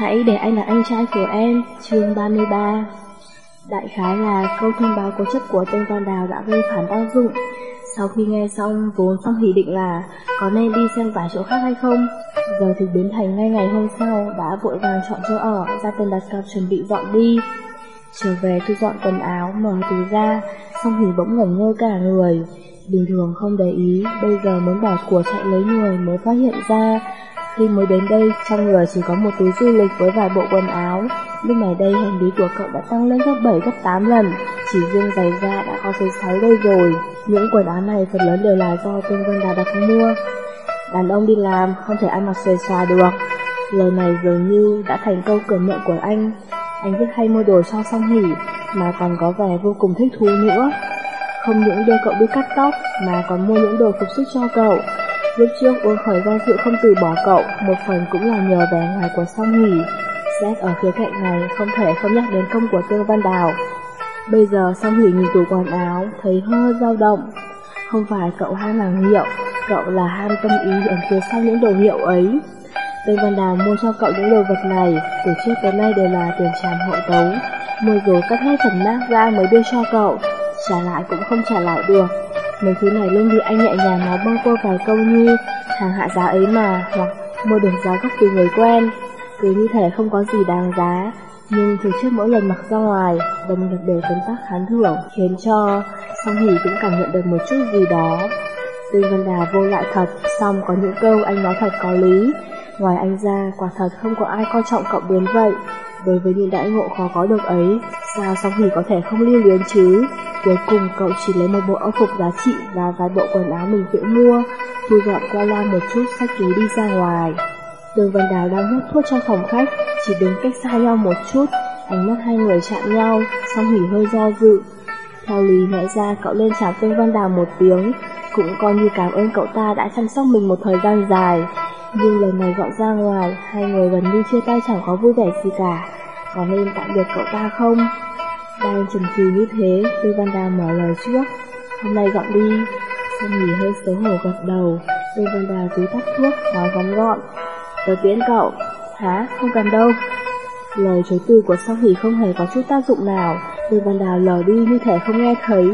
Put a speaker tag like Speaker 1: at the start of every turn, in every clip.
Speaker 1: Hãy để anh là anh trai của em, chương 33 Đại khái là câu thông báo cố chấp của tên con Đào đã gây phản tác dụng. Sau khi nghe xong, vốn Phong Hỷ định là có nên đi xem vài chỗ khác hay không? Giờ thì biến thành ngay ngày hôm sau đã vội vàng chọn chỗ ở, ra tên đặt cặp chuẩn bị dọn đi. Trở về thu dọn quần áo, mở túi ra, Phong Hỷ bỗng ngẩn ngơ cả người. Bình thường không để ý, bây giờ muốn bỏ của chạy lấy người mới phát hiện ra khi mới đến đây, trong người chỉ có một túi du lịch với vài bộ quần áo. Lúc này đây hành lý của cậu đã tăng lên gấp 7 gấp 8 lần, chỉ riêng giày da đã có tới 6 đôi rồi. Những quần áo này phần lớn đều là do tên Vân Đà đặt mua. Đàn ông đi làm không thể ăn mặc xòe xòa được. Lời này dường như đã thành câu cửa miệng của anh. Anh rất hay mua đồ cho song hỉ, mà còn có vẻ vô cùng thích thú nữa. Không những đưa cậu đi cắt tóc, mà còn mua những đồ phục sức cho cậu. Lúc trước Uông Khởi do sự không từ bỏ cậu, một phần cũng là nhờ vẻ ngoài của song hỉ. Xét ở khía cạnh này không thể không nhắc đến công của Tương Văn Đào. Bây giờ song hỉ nhìn tủ quần áo, thấy hơi dao động. Không phải cậu ham hàng hiệu, cậu là ham tâm ý ẩn phía sau những đồ hiệu ấy. Tương Văn Đào mua cho cậu những đồ vật này, từ trước tới nay đều là tiền tràm hậu tấu. Mua rồi cắt hết phần nát ra mới đưa cho cậu, trả lại cũng không trả lại được. Mấy thứ này luôn bị anh nhẹ nhàng nói bâng quơ vài câu như hàng hạ giá ấy mà, hoặc mua được giá gấp từ người quen. Cứ như thể không có gì đáng giá, nhưng từ trước mỗi lần mặc ra ngoài, đồng nghiệp đều tấm tác khán thưởng, khiến cho song hỉ cũng cảm nhận được một chút gì đó. Tư Vân Đà vô lại thật, xong có những câu anh nói thật có lý. Ngoài anh ra, quả thật không có ai coi trọng cậu đến vậy. Đối với những đại ngộ khó có được ấy, sao song hỉ có thể không lưu luyến chứ? Cuối cùng cậu chỉ lấy một bộ áo phục giá trị và vài bộ quần áo mình tự mua, thu dọn qua loa một chút sách túi đi ra ngoài. Đường Văn Đào đang hút thuốc trong phòng khách, chỉ đứng cách xa nhau một chút, ánh mắt hai người chạm nhau, xong hỉ hơi do dự. Theo lý lẽ ra cậu lên chào Tương Văn Đào một tiếng, cũng coi như cảm ơn cậu ta đã chăm sóc mình một thời gian dài. Nhưng lần này dọn ra ngoài, hai người gần như chia tay chẳng có vui vẻ gì cả. Có nên tạm biệt cậu ta không? Đang chần chừ như thế, Tư Văn Đào mở lời trước. Hôm nay dọn đi. Xong nghỉ hơi xấu hổ gật đầu. Tư Văn Đào cứ tắt thuốc, nói ngắn gọn. Tớ tiễn cậu. Hả? Không cần đâu. Lời chối từ của Song Hỷ không hề có chút tác dụng nào. Tư Văn Đào lờ đi như thể không nghe thấy.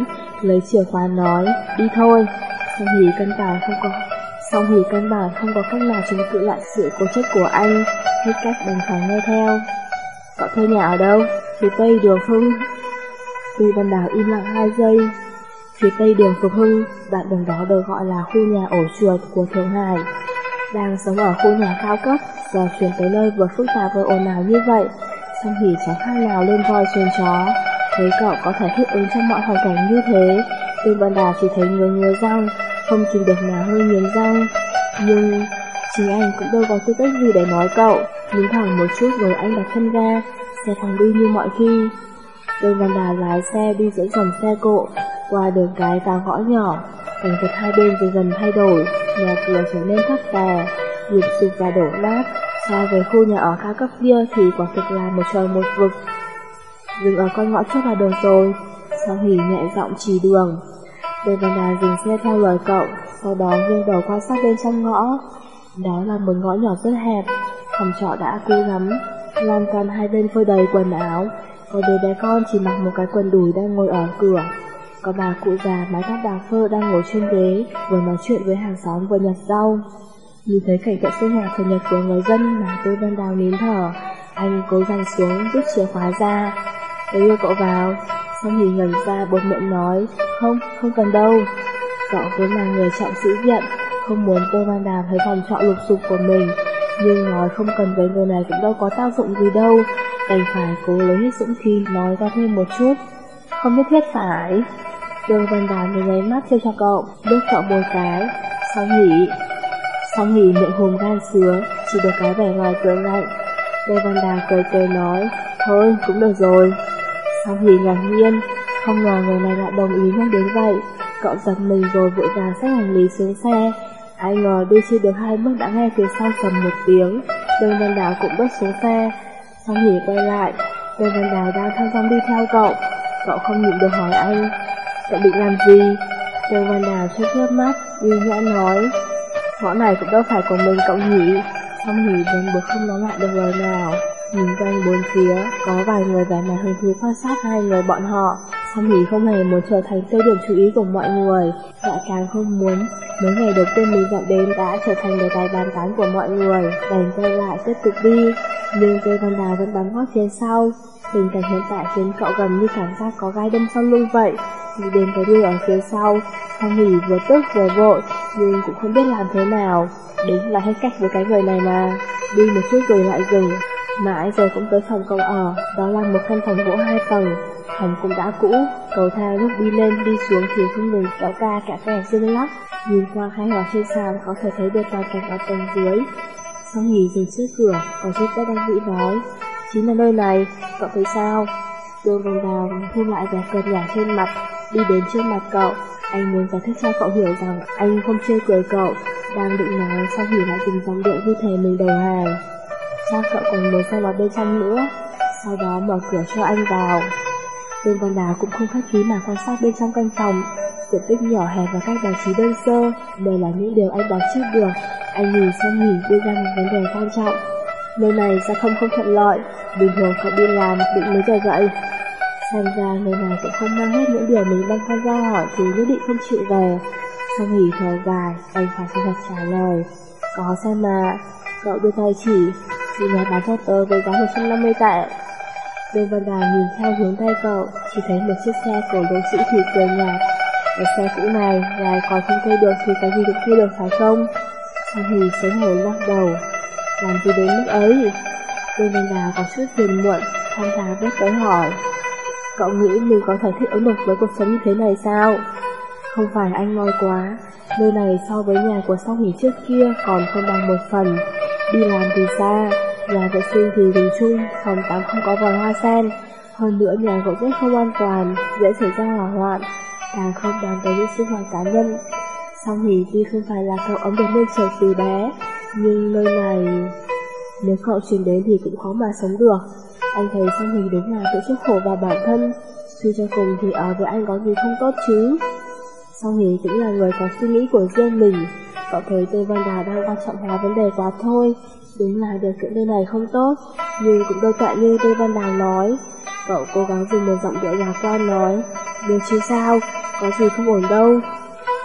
Speaker 1: Lấy chìa khóa nói, đi thôi. Song Hỷ cân bản không có Song Hỷ căn bản không có cách nào chống cự lại sự cố chấp của anh, hết cách đành phải nghe theo. Cậu thuê nhà ở đâu? Phía tây đường Hưng. Tư Văn Đào im lặng hai giây. Phía tây đường Phục Hưng, đoạn đường đó được gọi là khu nhà ổ chuột của Thượng Hải. Đang sống ở khu nhà cao cấp, giờ chuyển tới nơi vừa phức tạp vừa ồn ào như vậy, song hỉ chẳng khác nào lên voi trên chó. Thấy cậu có thể thích ứng trong mọi hoàn cảnh như thế, Tư Văn Đào chỉ thấy ngứa ngứa răng, không chịu được nào hơi nghiến răng. Nhưng chính anh cũng đâu có tư cách gì để nói cậu, nhìn thẳng một chút rồi anh đặt chân ra, xe phòng đi như mọi khi. Đường Văn Đà lái xe đi giữa dòng xe cộ, qua đường cái và ngõ nhỏ, cảnh vật hai bên dần dần thay đổi, nhà cửa trở nên thấp tè, nhịp sụp và đổ nát. So với khu nhà ở cao cấp kia thì quả thực là một trời một vực. Dừng ở con ngõ trước là đường rồi, sau hỉ nhẹ giọng chỉ đường. Đường Văn Đà dừng xe theo lời cậu, sau đó nghiêng đầu quan sát bên trong ngõ. Đó là một ngõ nhỏ rất hẹp, phòng trọ đã cũ lắm, lan can hai bên phơi đầy quần áo, có đứa bé con chỉ mặc một cái quần đùi đang ngồi ở cửa. Có bà cụ già mái tóc bạc phơ đang ngồi trên ghế, vừa nói chuyện với hàng xóm vừa nhặt rau. Nhìn thấy cảnh tượng sinh hoạt thường nhật của người dân mà tôi đang đào nín thở, anh cố gắng xuống rút chìa khóa ra. Tôi đưa cậu vào, xong thì ngẩn ra bột miệng nói, không, không cần đâu. Cậu vốn là người trọng sĩ diện, không muốn tôi Văn Đàm thấy phòng trọ lục sục của mình, nhưng nói không cần với người này cũng đâu có tác dụng gì đâu, đành phải cố lấy hết dũng khí nói ra thêm một chút. Không nhất thiết phải. Đường Văn Đàm mới lấy mắt chơi cho cậu, bước cậu một cái, xong nghỉ. Xong nghỉ miệng hùm gan sứa, chỉ được cái vẻ ngoài cười lạnh. Đường Văn Đàm cười cười nói, thôi cũng được rồi. Xong nghỉ ngạc nhiên, không ngờ người này lại đồng ý nhắc đến vậy. Cậu giật mình rồi vội vàng xách hành lý xuống xe. Ai ngờ đi chưa được hai bước đã nghe phía sau sầm một tiếng. Đường Văn Đào cũng bước xuống xe. Xong nghỉ quay lại, Đường Văn Đào đang thong dong đi theo cậu. Cậu không nhịn được hỏi anh, cậu định làm gì? Đường Văn Đào chớp chớp mắt, uy nhã nói, ngõ này cũng đâu phải của mình cậu nhỉ. Xong nghỉ đến bực không nói lại được lời nào. Nhìn quanh bốn phía, có vài người vẻ mặt hứng thú quan sát hai người bọn họ. Song Hỷ không hề muốn trở thành tiêu điểm chú ý của mọi người, lại càng không muốn mấy ngày đầu tiên mình dọn đến đã trở thành đề tài bàn tán của mọi người, đành quay lại tiếp tục đi. Nhưng Tây Văn Đào vẫn bám gót phía sau. Tình cảnh hiện tại khiến cậu gần như cảm giác có gai đâm sau lưng vậy. Đi đến cái đuôi ở phía sau, Song Hỷ vừa tức vừa vội, nhưng cũng không biết làm thế nào. Đúng là hết cách với cái người này mà. Đi một chút rồi lại dừng, Mãi rồi cũng tới phòng cậu ở, đó là một căn phòng gỗ hai tầng, thành cũng đã cũ, cầu thang lúc đi lên đi xuống thì không ngừng kéo ca cả kẻ dương lắc, nhìn qua hai hỏa trên sàn có thể thấy được toàn cảnh ở tầng dưới. Sau nghỉ dừng trước cửa, có chút bất đang vĩ nói, chính là nơi này, cậu thấy sao? Đường vòng đào thu lại vẻ cợt nhả trên mặt, đi đến trước mặt cậu, anh muốn giải thích cho cậu hiểu rằng anh không chơi cười cậu, đang định nói sau nghỉ lại dùng dòng điệu như thể mình đầu hàng. Sao cậu còn muốn xem vào bên trong nữa. Sau đó mở cửa cho anh vào. Đường Văn Đào cũng không khách khí mà quan sát bên trong căn phòng. Diện tích nhỏ hẹp và các bài trí đơn sơ Đây là những điều anh đoán trước được. Anh nhìn sang nghỉ đưa ra một vấn đề quan trọng Nơi này sao không không thuận lợi Bình thường phải đi làm định mấy giờ vậy Xem ra nơi này cũng không mang hết những điều mình đang tham gia hỏi Thì nhất định không chịu về Sau nghỉ thở dài Anh phải chân thật trả lời Có sao mà Cậu đưa tay chỉ thì này bán cho tớ với giá 150 tệ. Lương Văn Đào nhìn theo hướng tay cậu, chỉ thấy một chiếc xe của đối sĩ thủy cười nhạt. Ở xe cũ này, ngài còn không thuê được thì cái gì được thuê được phải không? Sao thì xấu hổ lắc đầu. Làm gì đến mức ấy? Lương Văn nào có chút phiền muộn, tham gia bước tới hỏi. Cậu nghĩ mình có thể thích ứng được với cuộc sống như thế này sao? Không phải anh nói quá, nơi này so với nhà của song hỉ trước kia còn không bằng một phần. Đi làm thì xa, nhà vệ sinh thì dùng chung, phòng tắm không có vòi hoa sen. Hơn nữa nhà gỗ rất không an toàn, dễ xảy ra hỏa hoạn, càng không bàn tới những sinh hoạt cá nhân. Song Hỷ tuy không phải là cậu ấm được nuôi trời từ bé, nhưng nơi này... Nếu cậu chuyển đến thì cũng khó mà sống được. Anh thấy Song Hỷ đúng là tự chuốc khổ vào bản thân, suy cho cùng thì ở với anh có gì không tốt chứ. Song Hỷ cũng là người có suy nghĩ của riêng mình, Cậu thấy Tây Văn Đà đang quan trọng hóa vấn đề quá thôi Đúng là điều kiện nơi này không tốt Nhưng cũng đâu tệ như Tây Văn Đà nói Cậu cố gắng dùng một giọng điệu lạc quan nói Được chứ sao Có gì không ổn đâu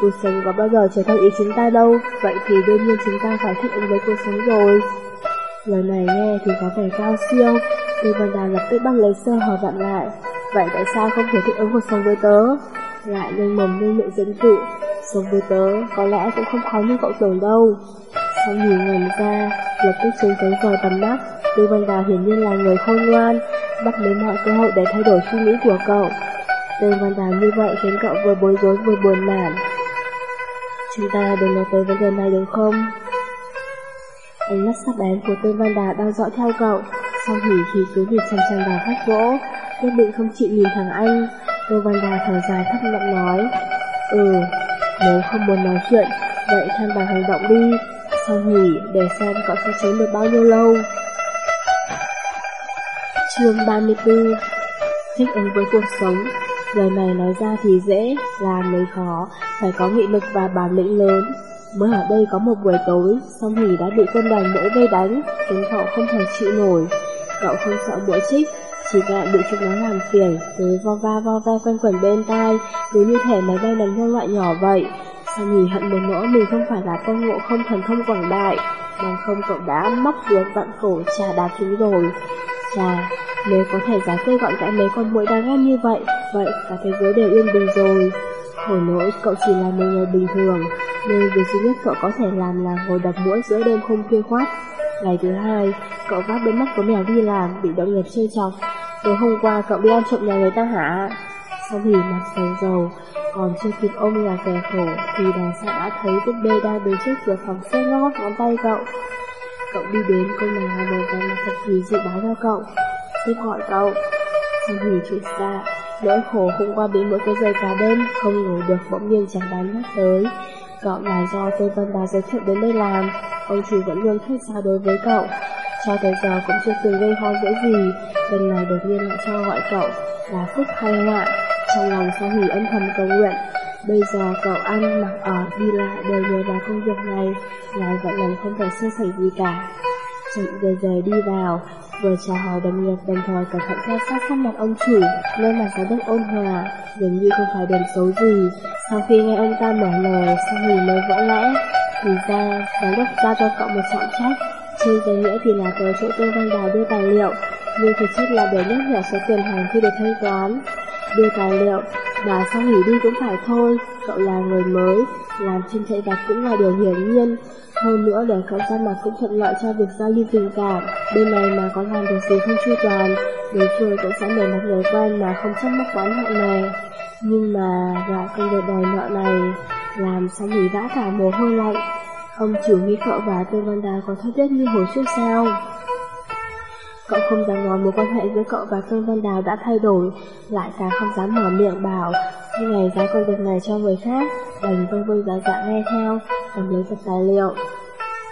Speaker 1: Cuộc sống có bao giờ trở thành ý chúng ta đâu. Vậy thì đương nhiên chúng ta phải thích ứng với cuộc sống rồi. Lời này nghe thì có vẻ cao siêu Tư Văn Đà lập tức bắt lấy sơ hỏi vặn lại. Vậy tại sao không thể thích ứng cuộc sống với tớ? Lại lên mồm lên miệng dẫn dụ, Sống với tớ có lẽ cũng không khó như cậu tưởng đâu. Xong nhìn ngầm ra Lập tức xuống tới vào tầm mắt Tư Văn Đào hiển nhiên là người khôn ngoan, Bắt lấy mọi cơ hội để thay đổi suy nghĩ của cậu. Tư Văn Đào như vậy khiến cậu vừa bối rối vừa buồn nản. Chúng ta đừng nói tới vấn đề này đúng không? Ánh mắt sắc bén của Tư Văn đà đang dõi theo cậu. Xong hỉ thì cứ nhìn chăm chăm vào khách gỗ Nhất định không chịu nhìn thằng anh. Tư Văn đà thở dài thấp giọng nói. Ừ nếu không muốn nói chuyện, vậy tham bằng hành động đi, sau hỉ để xem cậu sẽ sống được bao nhiêu lâu. Chương 34 Thích ứng với cuộc sống. Lời này nói ra thì dễ, làm mới khó, phải có nghị lực và bản lĩnh lớn. Mới ở đây có một buổi tối, song hỉ đã bị quân đoàn mũi vây đánh, khiến cậu không thể chịu nổi. Cậu không sợ mũi chích chỉ ngại bị chúng nó làm phiền, cứ vo va vo ve quanh quẩn bên tai, cứ như thể máy bay đánh nhau loại nhỏ vậy. Song hỉ hận đến nỗi mình không phải là công ngộ không thần thông quảng đại, bằng không cậu đã móc được vặn cổ trà đá chúng rồi. Chà, nếu có thể giải cây gọn gãy mấy con mũi đang ghét như vậy, vậy cả thế giới đều yên bình rồi. Hồi nỗi cậu chỉ là một người bình thường, nên việc duy nhất cậu có thể làm là ngồi đập mũi giữa đêm không khuya khoát. Ngày thứ hai, cậu vác đôi mắt có mèo đi làm, bị đồng nghiệp chơi chọc, Tối hôm qua cậu đi ăn trộm nhà người ta hả? Sau thì mặt sầu dầu, còn chưa kịp ôm nhà kẻ khổ thì đàn xã đã thấy búp bê đang đứng trước cửa phòng xếp ngót ngón tay cậu. Cậu đi đến cô nàng một và mặt thật kỳ dự báo cho cậu. Tiếp hỏi cậu. Sau thì chuyện ra, nỗi khổ hôm qua bị mỗi cái giây cả đêm, không ngủ được bỗng nhiên chẳng đáng nhắc tới. Cậu là do tôi Vân đã giới thiệu đến đây làm, ông chủ vẫn luôn khách sao đối với cậu. Cho tới giờ cũng chưa từng gây ho dễ gì, lần này đột nhiên lại cho gọi cậu là phúc hay họa. Trong lòng sao hỉ âm thầm cầu nguyện, bây giờ cậu ăn, mặc ở, đi lại đều nhờ vào công việc này, lại vẫn lần không thể sơ sẩy gì cả. Chậm rời rời đi vào, vừa chào hỏi đồng nghiệp đồng thời cẩn thận theo sát sắc mặt ông chủ, nên mặt có đất ôn hòa, dường như không phải điểm xấu gì. Sau khi nghe ông ta mở lời, sang Hỷ mới vỡ lẽ. Thì ra, giám đốc giao cho cậu một trọng trách. Trên danh nghĩa thì là tới chỗ Tô Văn Đào đưa tài liệu, nhưng thực chất là để nhắc nhở số tiền hàng khi được thanh toán. Đưa tài liệu, và sau nghỉ đi cũng phải thôi, cậu là người mới, làm trên chạy vặt cũng là điều hiển nhiên. Hơn nữa để cậu ra mặt cũng thuận lợi cho việc giao lưu tình cảm. Bên này mà có làm được gì không chu toàn, đối phương cũng sẽ để một người quen mà không chắc mắc quán nặng này Nhưng mà gã công việc đòi nợ này làm sao nghỉ vã cả mồ hôi lạnh. Ông chủ nghĩ cậu và tư Văn Đà có thân thiết như hồi trước sao? Cậu không dám nói mối quan hệ giữa cậu và phương Văn Đào đã thay đổi, lại càng không dám mở miệng bảo như ngày giá công việc này cho người khác, đành vâng vâng dạ dạ nghe theo, cầm lấy tập tài liệu.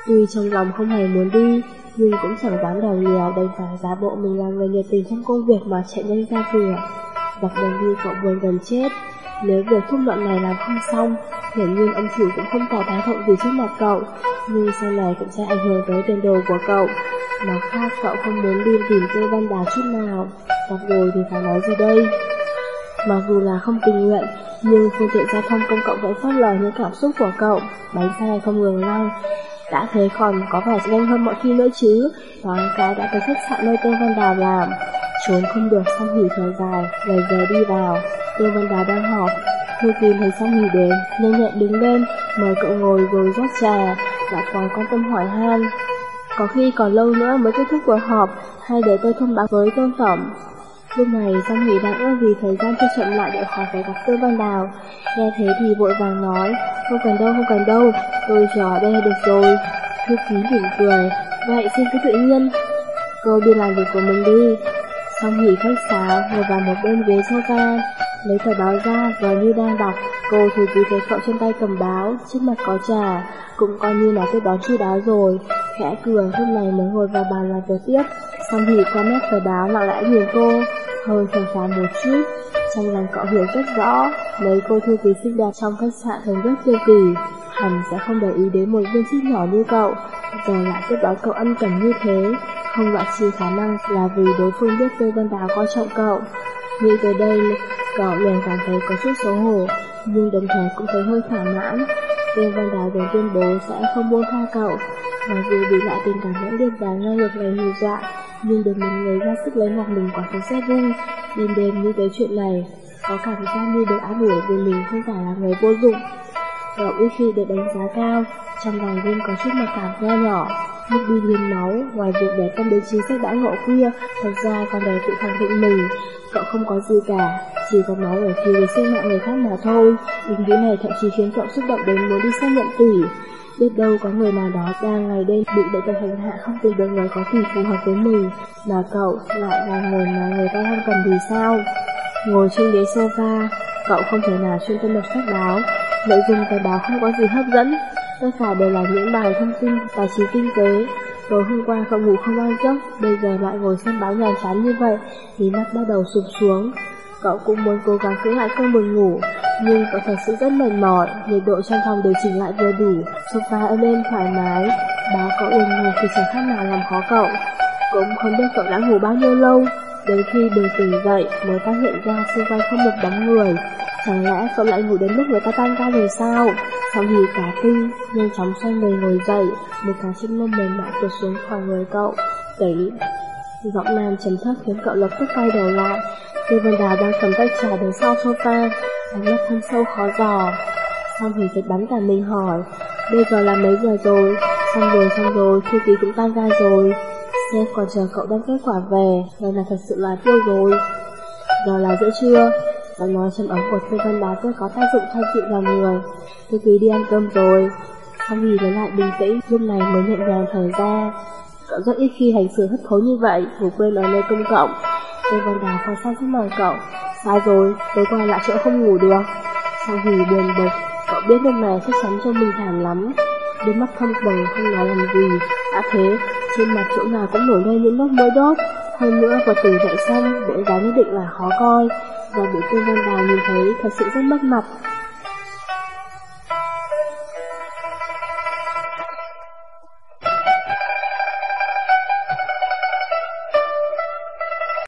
Speaker 1: Tuy trong lòng không hề muốn đi, nhưng cũng chẳng dám đòi nhiều, đành phải giả bộ mình là người nhiệt tình trong công việc mà chạy nhanh ra cửa. Dọc đường đi cậu buồn gần chết, nếu việc thúc luận này làm không xong, hiển nhiên ông chủ cũng không tỏ thái độ gì trước mặt cậu, nhưng sau này cũng sẽ ảnh hưởng tới tiền đồ của cậu. Mặt khác, cậu không muốn đi tìm tôi Văn đà chút nào. Gặp rồi thì phải nói gì đây? Mặc dù là không tình nguyện, Nhưng phương tiện giao thông công cộng vẫn phớt lờ những cảm xúc của cậu. Bánh xe không ngừng lăn. Đã thế còn có vẻ nhanh hơn mọi khi nữa chứ. Toàn cái đã tới khách sạn nơi Tô Văn Đào làm. Trốn không được xong hỉ thở dài, Ngày giờ đi vào. Tô Văn Đào đang họp. Thư tìm thấy xong hỉ đến, Nhanh nhẹn đứng lên, Mời cậu ngồi rồi rót trà. Lại còn quan tâm hỏi han có khi còn lâu nữa mới kết thúc cuộc họp, hay để tôi thông báo với tôn tổng. Lúc này Song Hỷ đang ước vì thời gian cho chậm lại để khỏi phải gặp Tư Văn Đào. Nghe thế thì vội vàng nói, không cần đâu, không cần đâu, tôi chờ ở đây được rồi. Thư ký mỉm cười, vậy xin cứ tự nhiên. Cô đi làm việc của mình đi. Song Hỷ khách sáo, ngồi vào một bên ghế sofa, lấy tờ báo ra và như đang đọc. Cô thư ký thấy cậu trên tay cầm báo, trước mặt có trà, cũng coi như là tôi đó chu đáo rồi khẽ cười lúc này mới ngồi vào bàn làm việc tiếp. Xong thì qua mép tờ báo lặng lẽ nhìn cô, hơi phản phản một chút. Trong lòng cậu hiểu rất rõ, mấy cô thư ký xinh đẹp trong khách sạn thường rất kiêu kỳ. Hẳn sẽ không để ý đến một viên chức nhỏ như cậu, giờ lại tiếp đón cậu ân cần như thế. Không loại trừ khả năng là vì đối phương biết Tây văn Đào coi trọng cậu. Nghĩ tới đây, cậu liền cảm thấy có chút xấu hổ, nhưng đồng thời cũng thấy hơi thỏa mãn. Tây văn Đào liền tuyên bố sẽ không buông tha cậu, Mặc dù bị loại tình cảm mãnh đêm và ngang ngược này hù dọa, nhưng được một người ra sức lấy ngọc mình quả thật rất vui. Đêm đêm như cái chuyện này, có cảm giác như được ám ủi vì mình không phải là người vô dụng. Cậu ít khi được đánh giá cao, trong lòng Vinh có chút mặc cảm nho nhỏ. Lúc đi liền máu, ngoài việc để tâm đến chính sách đã ngộ kia, thật ra còn để tự khẳng định mình. Cậu không có gì cả, chỉ có máu ở phía sinh mạng người khác mà thôi. Ý nghĩ này thậm chí khiến cậu xúc động đến muốn đi xác nhận tỷ. Biết đâu có người nào đó đang ngày đêm bị bệnh tật hành hạ không tìm được người có thể phù hợp với mình, mà cậu lại là người mà người ta không cần thì sao? Ngồi trên ghế sofa, cậu không thể nào chuyên tâm đọc sách báo, nội dung tờ báo không có gì hấp dẫn, tất cả đều là những bài thông tin tài chính kinh tế. Tối hôm qua cậu ngủ không ăn giấc, bây giờ lại ngồi xem báo nhàm chán như vậy, thì mắt bắt đầu sụp xuống. Cậu cũng muốn cố gắng cưỡng lại cơn buồn ngủ, nhưng cậu thật sự rất mệt mỏi, nhiệt độ trong phòng điều chỉnh lại vừa đủ, sofa êm êm thoải mái, báo cậu yên ngủ thì chẳng khác nào làm khó cậu. Cũng không biết cậu đã ngủ bao nhiêu lâu, đến khi bừng tỉnh dậy mới phát hiện ra xung quanh không một bóng người. Chẳng lẽ cậu lại ngủ đến lúc người ta tan ca rồi sao? Sau khi cả kinh, nhanh chóng xoay người ngồi dậy, một cái chiếc lông mềm mại tuột xuống khỏi người cậu. Tỉnh! Giọng nam trầm thấp khiến cậu lập tức quay đầu lại. Tiêu Văn Đào đang cầm tay trà đứng sau sofa, ánh mắt thâm sâu khó dò. Xong thì giật bắn cả mình hỏi, bây giờ là mấy giờ rồi? Xong rồi, xong rồi, thư ký cũng tan ra rồi. Sếp còn chờ cậu đem kết quả về, đây là thật sự là tiêu rồi. Giờ là giữa trưa, giọng nói trầm ấm của Thư Văn Đào rất có tác dụng thay dịu lòng người. Thư ký đi ăn cơm rồi. Xong thì lấy lại bình tĩnh, lúc này mới nhận vàng thở ra. Cậu rất ít khi hành xử hất thối như vậy, ngủ quên ở nơi công cộng. Tôi Văn đào quan sát trước mời cậu, Sai rồi, tối qua lại chỗ không ngủ được. Sau khi buồn bực, cậu biết lúc này chắc chắn cho mình thảm lắm. Đôi mắt không bằng, không nói làm gì. Đã thế, trên mặt chỗ nào cũng nổi lên những nốt mỡ đốt. Hơn nữa vào tỉnh dậy xong, bộ dáng nhất định là khó coi. Và bị tư văn đào nhìn thấy thật sự rất mất mặt.